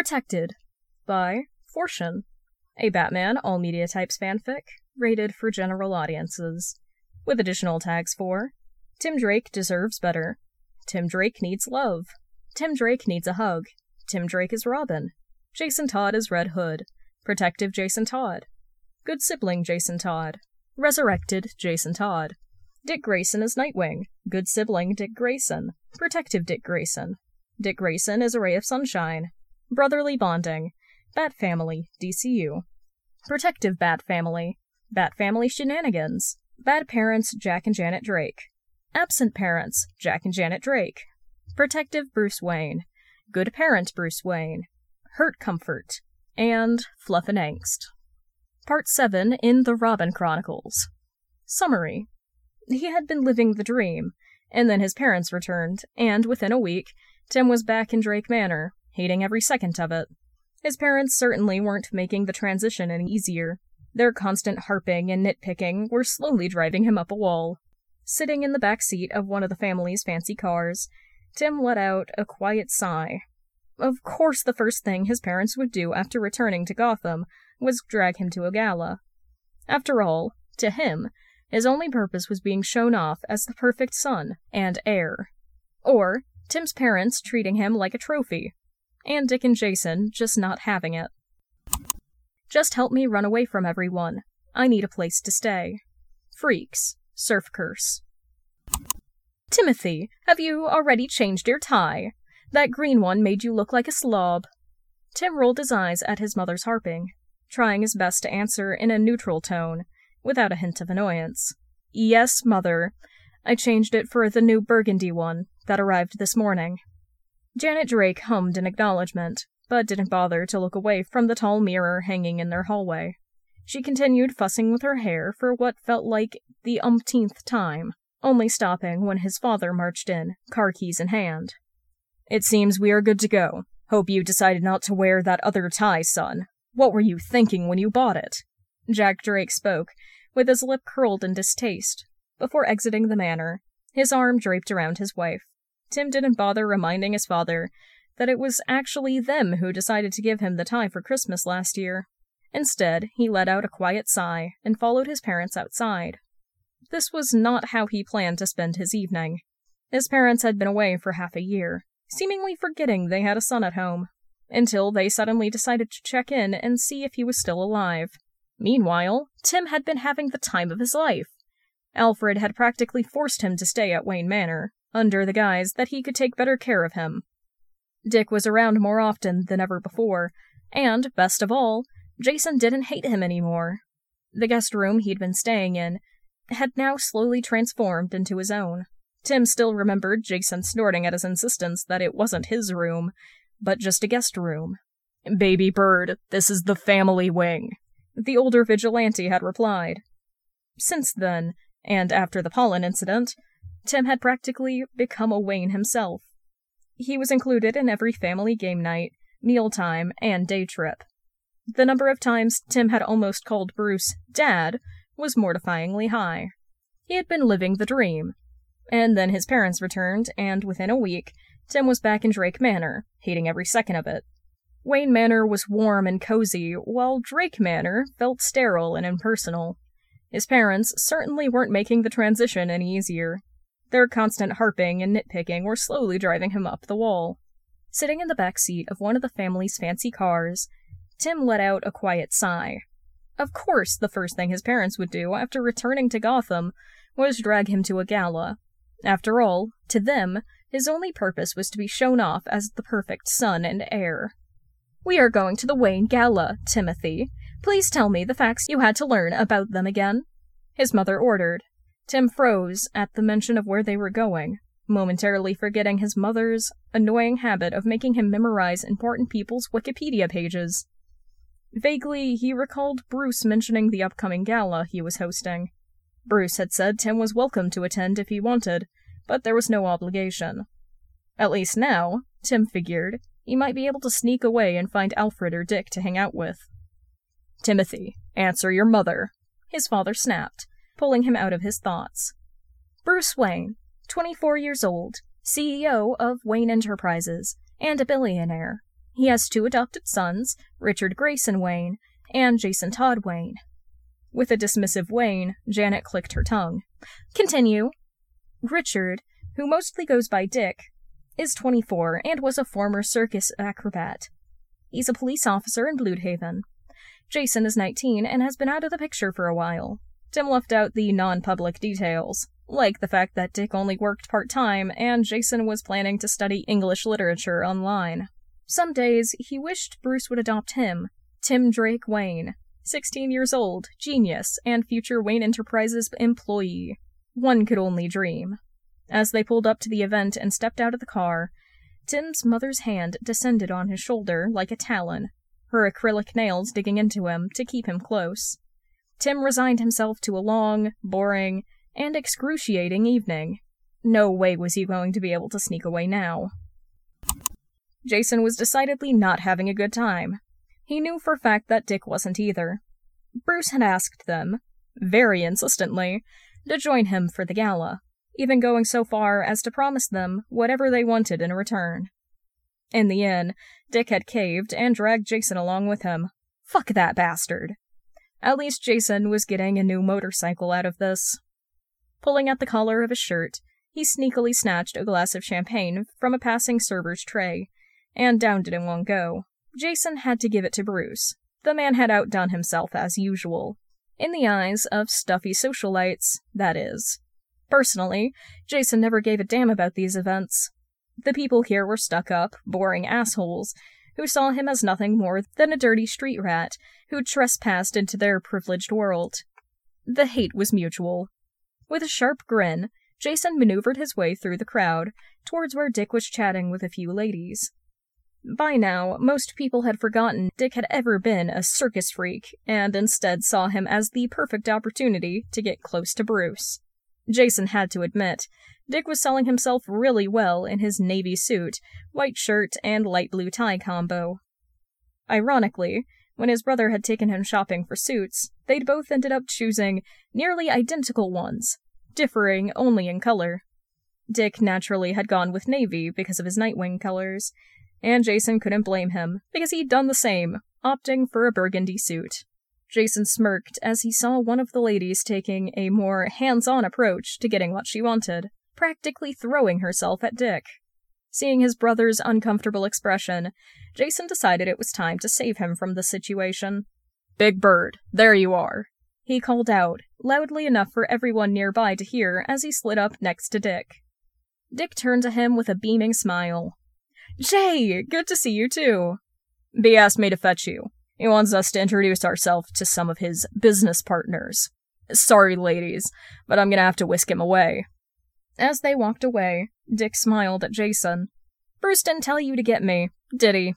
Protected by Fortune, a Batman All Media Types fanfic rated for general audiences, with additional tags for Tim Drake deserves better, Tim Drake needs love, Tim Drake needs a hug, Tim Drake is Robin, Jason Todd is Red Hood, Protective Jason Todd, Good Sibling Jason Todd, Resurrected Jason Todd, Dick Grayson is Nightwing, Good Sibling Dick Grayson, Protective Dick Grayson, Dick Grayson is a ray of sunshine, Brotherly Bonding, Bat Family, DCU, Protective Bat Family, Bat Family Shenanigans, Bad Parents Jack and Janet Drake, Absent Parents Jack and Janet Drake, Protective Bruce Wayne, Good Parent Bruce Wayne, Hurt Comfort, and Fluff and Angst. Part 7 in The Robin Chronicles. Summary. He had been living the dream, and then his parents returned, and within a week, Tim was back in Drake Manor, hating every second of it. His parents certainly weren't making the transition any easier. Their constant harping and nitpicking were slowly driving him up a wall. Sitting in the back seat of one of the family's fancy cars, Tim let out a quiet sigh. Of course, the first thing his parents would do after returning to Gotham was drag him to a gala. After all, to him, his only purpose was being shown off as the perfect son and heir. Or Tim's parents treating him like a trophy, and Dick and Jason just not having it. Just help me run away from everyone. I need a place to stay. Freaks, Surf Curse. Timothy, have you already changed your tie? That green one made you look like a slob. Tim rolled his eyes at his mother's harping, trying his best to answer in a neutral tone, without a hint of annoyance. Yes, mother. I changed it for the new burgundy one that arrived this morning. Janet Drake hummed in acknowledgement, but didn't bother to look away from the tall mirror hanging in their hallway. She continued fussing with her hair for what felt like the umpteenth time, only stopping when his father marched in, car keys in hand. It seems we are good to go. Hope you decided not to wear that other tie, son. What were you thinking when you bought it? Jack Drake spoke, with his lip curled in distaste, before exiting the manor, his arm draped around his wife. Tim didn't bother reminding his father that it was actually them who decided to give him the tie for Christmas last year. Instead, he let out a quiet sigh and followed his parents outside. This was not how he planned to spend his evening. His parents had been away for half a year, seemingly forgetting they had a son at home, until they suddenly decided to check in and see if he was still alive. Meanwhile, Tim had been having the time of his life. Alfred had practically forced him to stay at Wayne Manor, under the guise that he could take better care of him. Dick was around more often than ever before, and, best of all, Jason didn't hate him anymore. The guest room he'd been staying in had now slowly transformed into his own. Tim still remembered Jason snorting at his insistence that it wasn't his room, but just a guest room. Baby bird, this is the family wing, the older vigilante had replied. Since then, and after the pollen incident, Tim had practically become a Wayne himself. He was included in every family game night, mealtime, and day trip. The number of times Tim had almost called Bruce Dad was mortifyingly high. He had been living the dream. And then his parents returned, and within a week, Tim was back in Drake Manor, hating every second of it. Wayne Manor was warm and cozy, while Drake Manor felt sterile and impersonal. His parents certainly weren't making the transition any easier. Their constant harping and nitpicking were slowly driving him up the wall. Sitting in the back seat of one of the family's fancy cars, Tim let out a quiet sigh. Of course, the first thing his parents would do after returning to Gotham was drag him to a gala. After all, to them, his only purpose was to be shown off as the perfect son and heir. We are going to the Wayne Gala, Timothy. Please tell me the facts you had to learn about them again. His mother ordered, Tim froze at the mention of where they were going, momentarily forgetting his mother's annoying habit of making him memorize important people's Wikipedia pages. Vaguely, he recalled Bruce mentioning the upcoming gala he was hosting. Bruce had said Tim was welcome to attend if he wanted, but there was no obligation. At least now, Tim figured, he might be able to sneak away and find Alfred or Dick to hang out with. Timothy, answer your mother, his father snapped, pulling him out of his thoughts. Bruce Wayne, 24 years old, CEO of Wayne Enterprises, and a billionaire. He has two adopted sons, Richard Grayson Wayne and Jason Todd Wayne. With a dismissive Wayne, Janet clicked her tongue. Continue. Richard, who mostly goes by Dick, is 24 and was a former circus acrobat. He's a police officer in Blüdhaven. Jason is 19 and has been out of the picture for a while. Tim left out the non public details, like the fact that Dick only worked part time and Jason was planning to study English literature online. Some days he wished Bruce would adopt him, Tim Drake Wayne, 16 years old, genius, and future Wayne Enterprises employee. One could only dream. As they pulled up to the event and stepped out of the car, Tim's mother's hand descended on his shoulder like a talon, her acrylic nails digging into him to keep him close. Tim resigned himself to a long, boring, and excruciating evening. No way was he going to be able to sneak away now. Jason was decidedly not having a good time. He knew for a fact that Dick wasn't either. Bruce had asked them, very insistently, to join him for the gala, even going so far as to promise them whatever they wanted in return. In the end, Dick had caved and dragged Jason along with him. Fuck that bastard. At least Jason was getting a new motorcycle out of this. Pulling at the collar of his shirt, he sneakily snatched a glass of champagne from a passing server's tray and downed it in one go. Jason had to give it to Bruce. The man had outdone himself as usual. In the eyes of stuffy socialites, that is. Personally, Jason never gave a damn about these events. The people here were stuck up, boring assholes who saw him as nothing more than a dirty street rat who trespassed into their privileged world. The hate was mutual. With a sharp grin, Jason maneuvered his way through the crowd towards where Dick was chatting with a few ladies. By now, most people had forgotten Dick had ever been a circus freak, and instead saw him as the perfect opportunity to get close to Bruce. Jason had to admit, Dick was selling himself really well in his navy suit, white shirt, and light blue tie combo. Ironically, when his brother had taken him shopping for suits, they'd both ended up choosing nearly identical ones, differing only in color. Dick naturally had gone with navy because of his Nightwing colors, and Jason couldn't blame him, because he'd done the same, opting for a burgundy suit. Jason smirked as he saw one of the ladies taking a more hands on approach to getting what she wanted, practically throwing herself at Dick. Seeing his brother's uncomfortable expression, Jason decided it was time to save him from the situation. Big Bird, there you are, he called out, loudly enough for everyone nearby to hear as he slid up next to Dick. Dick turned to him with a beaming smile. Jay, good to see you too. B asked me to fetch you. He wants us to introduce ourselves to some of his business partners. Sorry, ladies, but I'm gonna have to whisk him away. As they walked away, Dick smiled at Jason. Bruce didn't tell you to get me, did he?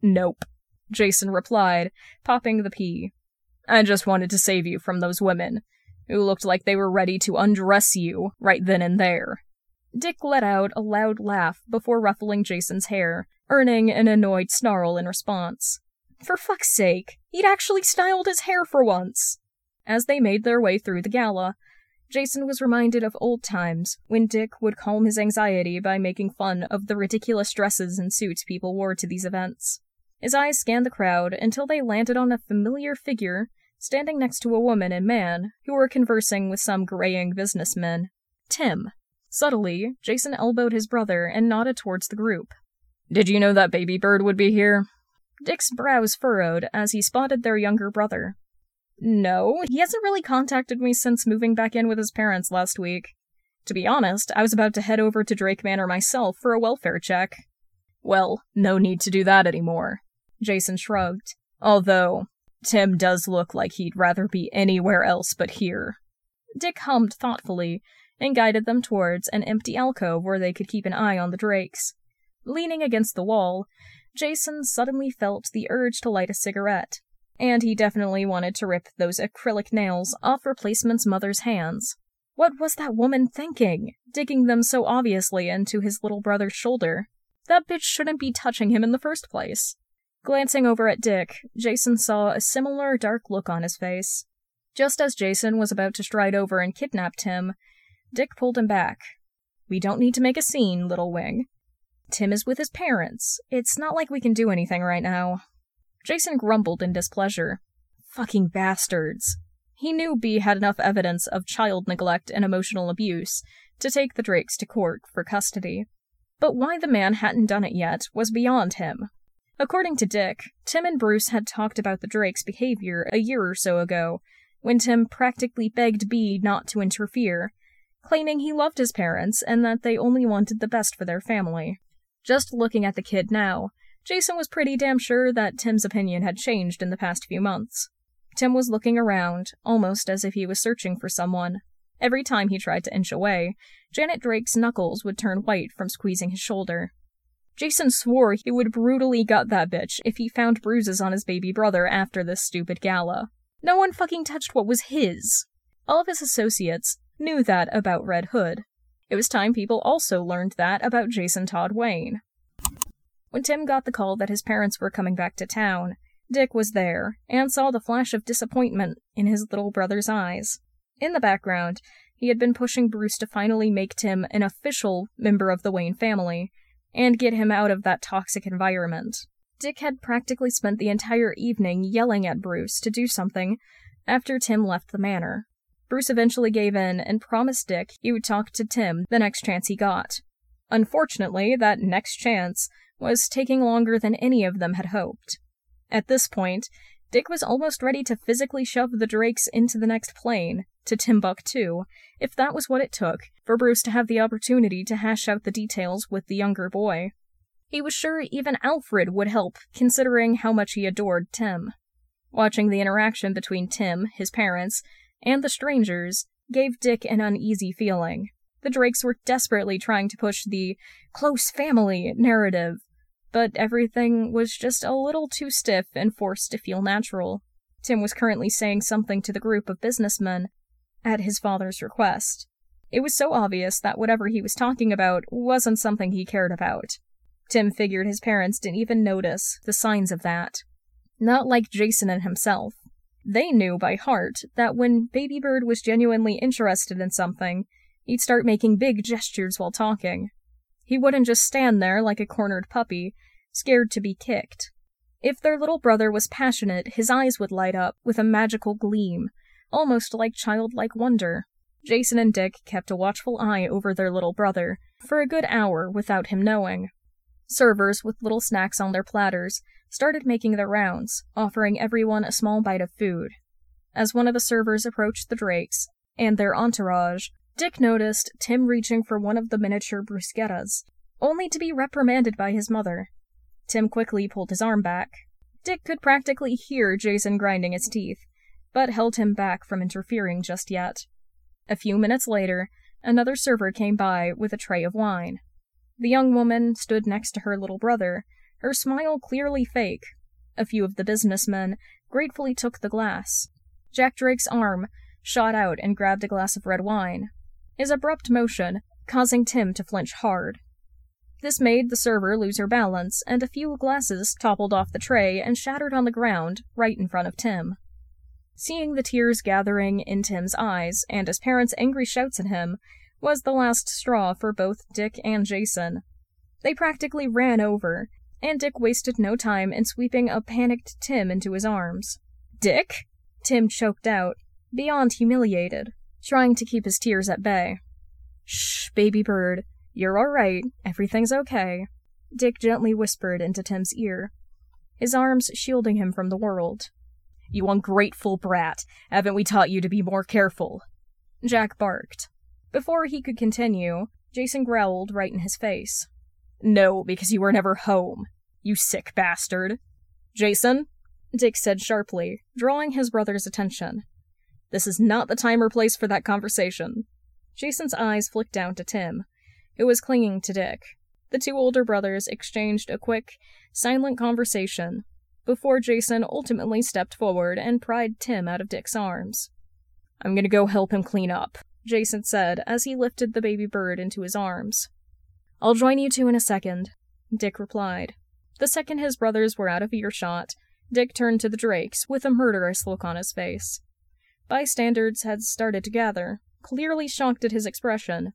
Nope, Jason replied, popping the pea. I just wanted to save you from those women, who looked like they were ready to undress you right then and there. Dick let out a loud laugh before ruffling Jason's hair, earning an annoyed snarl in response. For fuck's sake, he'd actually styled his hair for once! As they made their way through the gala, Jason was reminded of old times when Dick would calm his anxiety by making fun of the ridiculous dresses and suits people wore to these events. His eyes scanned the crowd until they landed on a familiar figure standing next to a woman and man who were conversing with some graying businessmen. Tim. Subtly, Jason elbowed his brother and nodded towards the group. Did you know that baby bird would be here? Dick's brows furrowed as he spotted their younger brother. No, he hasn't really contacted me since moving back in with his parents last week. To be honest, I was about to head over to Drake Manor myself for a welfare check. Well, no need to do that anymore. Jason shrugged. Although, Tim does look like he'd rather be anywhere else but here. Dick hummed thoughtfully and guided them towards an empty alcove where they could keep an eye on the drakes. Leaning against the wall, Jason suddenly felt the urge to light a cigarette, and he definitely wanted to rip those acrylic nails off replacement's mother's hands. What was that woman thinking, digging them so obviously into his little brother's shoulder? That bitch shouldn't be touching him in the first place. Glancing over at Dick, Jason saw a similar dark look on his face. Just as Jason was about to stride over and kidnap Tim, Dick pulled him back. We don't need to make a scene, little wing. Tim is with his parents. It's not like we can do anything right now. Jason grumbled in displeasure. Fucking bastards. He knew B had enough evidence of child neglect and emotional abuse to take the Drakes to court for custody. But why the man hadn't done it yet was beyond him. According to Dick, Tim and Bruce had talked about the Drake's behavior a year or so ago, when Tim practically begged B not to interfere, claiming he loved his parents and that they only wanted the best for their family. Just looking at the kid now, Jason was pretty damn sure that Tim's opinion had changed in the past few months. Tim was looking around, almost as if he was searching for someone. Every time he tried to inch away, Janet Drake's knuckles would turn white from squeezing his shoulder. Jason swore he would brutally gut that bitch if he found bruises on his baby brother after this stupid gala. No one fucking touched what was his. All of his associates knew that about Red Hood. It was time people also learned that about Jason Todd Wayne. When Tim got the call that his parents were coming back to town, Dick was there and saw the flash of disappointment in his little brother's eyes. In the background, he had been pushing Bruce to finally make Tim an official member of the Wayne family and get him out of that toxic environment. Dick had practically spent the entire evening yelling at Bruce to do something after Tim left the manor. Bruce eventually gave in and promised Dick he would talk to Tim the next chance he got. Unfortunately, that next chance was taking longer than any of them had hoped. At this point, Dick was almost ready to physically shove the Drakes into the next plane, to Timbuktu, if that was what it took for Bruce to have the opportunity to hash out the details with the younger boy. He was sure even Alfred would help, considering how much he adored Tim. Watching the interaction between Tim, his parents, and the strangers gave Dick an uneasy feeling. The Drakes were desperately trying to push the close family narrative, but everything was just a little too stiff and forced to feel natural. Tim was currently saying something to the group of businessmen at his father's request. It was so obvious that whatever he was talking about wasn't something he cared about. Tim figured his parents didn't even notice the signs of that. Not like Jason and himself. They knew by heart that when Baby Bird was genuinely interested in something, he'd start making big gestures while talking. He wouldn't just stand there like a cornered puppy, scared to be kicked. If their little brother was passionate, his eyes would light up with a magical gleam, almost like childlike wonder. Jason and Dick kept a watchful eye over their little brother for a good hour without him knowing. Servers with little snacks on their platters started making their rounds, offering everyone a small bite of food. As one of the servers approached the Drakes and their entourage, Dick noticed Tim reaching for one of the miniature bruschettas, only to be reprimanded by his mother. Tim quickly pulled his arm back. Dick could practically hear Jason grinding his teeth, but held him back from interfering just yet. A few minutes later, another server came by with a tray of wine. The young woman stood next to her little brother, her smile clearly fake. A few of the businessmen gratefully took the glass. Jack Drake's arm shot out and grabbed a glass of red wine, his abrupt motion causing Tim to flinch hard. This made the server lose her balance, and a few glasses toppled off the tray and shattered on the ground right in front of Tim. Seeing the tears gathering in Tim's eyes and his parents' angry shouts at him was the last straw for both Dick and Jason. They practically ran over, and Dick wasted no time in sweeping a panicked Tim into his arms. Dick? Tim choked out, beyond humiliated trying to keep his tears at bay. Shh, baby bird. You're all right. Everything's okay. Dick gently whispered into Tim's ear, his arms shielding him from the world. You ungrateful brat. Haven't we taught you to be more careful? Jack barked. Before he could continue, Jason growled right in his face. No, because you were never home. You sick bastard. Jason? Dick said sharply, drawing his brother's attention. This is not the time or place for that conversation. Jason's eyes flicked down to Tim, who was clinging to Dick. The two older brothers exchanged a quick, silent conversation before Jason ultimately stepped forward and pried Tim out of Dick's arms. I'm gonna go help him clean up, Jason said as he lifted the baby bird into his arms. I'll join you two in a second, Dick replied. The second his brothers were out of earshot, Dick turned to the Drakes with a murderous look on his face. Bystanders had started to gather, clearly shocked at his expression.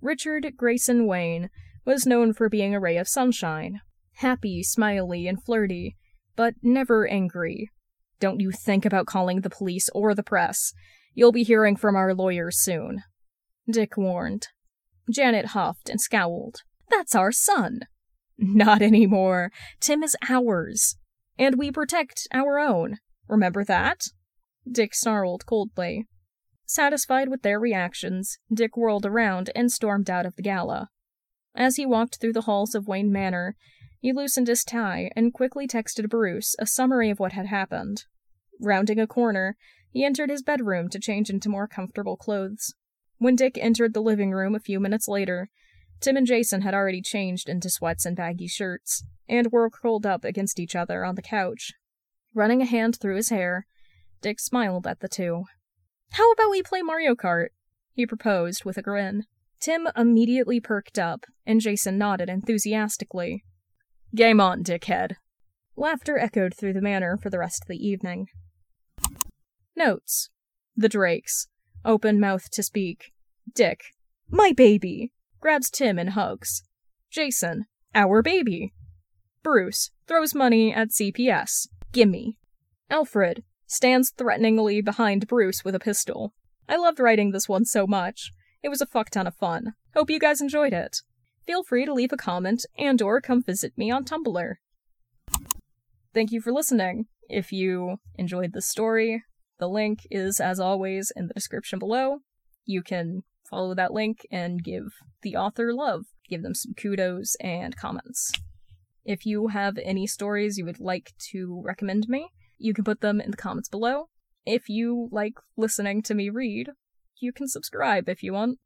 Richard Grayson Wayne was known for being a ray of sunshine. Happy, smiley, and flirty, but never angry. Don't you think about calling the police or the press. You'll be hearing from our lawyers soon. Dick warned. Janet huffed and scowled. That's our son. Not anymore. Tim is ours. And we protect our own. Remember that? Dick snarled coldly. Satisfied with their reactions, Dick whirled around and stormed out of the gala. As he walked through the halls of Wayne Manor, he loosened his tie and quickly texted Bruce a summary of what had happened. Rounding a corner, he entered his bedroom to change into more comfortable clothes. When Dick entered the living room a few minutes later, Tim and Jason had already changed into sweats and baggy shirts, and were curled up against each other on the couch. Running a hand through his hair, Dick smiled at the two. How about we play Mario Kart? he proposed with a grin. Tim immediately perked up, and Jason nodded enthusiastically. Game on, dickhead. Laughter echoed through the manor for the rest of the evening. Notes The Drakes. Open mouth to speak. Dick. My baby. Grabs Tim and hugs. Jason. Our baby. Bruce. Throws money at CPS. Gimme. Alfred stands threateningly behind Bruce with a pistol. I loved writing this one so much. It was a fuck ton of fun. Hope you guys enjoyed it. Feel free to leave a comment and or come visit me on Tumblr. Thank you for listening. If you enjoyed the story, the link is as always in the description below. You can follow that link and give the author love. Give them some kudos and comments. If you have any stories you would like to recommend me, you can put them in the comments below. If you like listening to me read, you can subscribe if you want.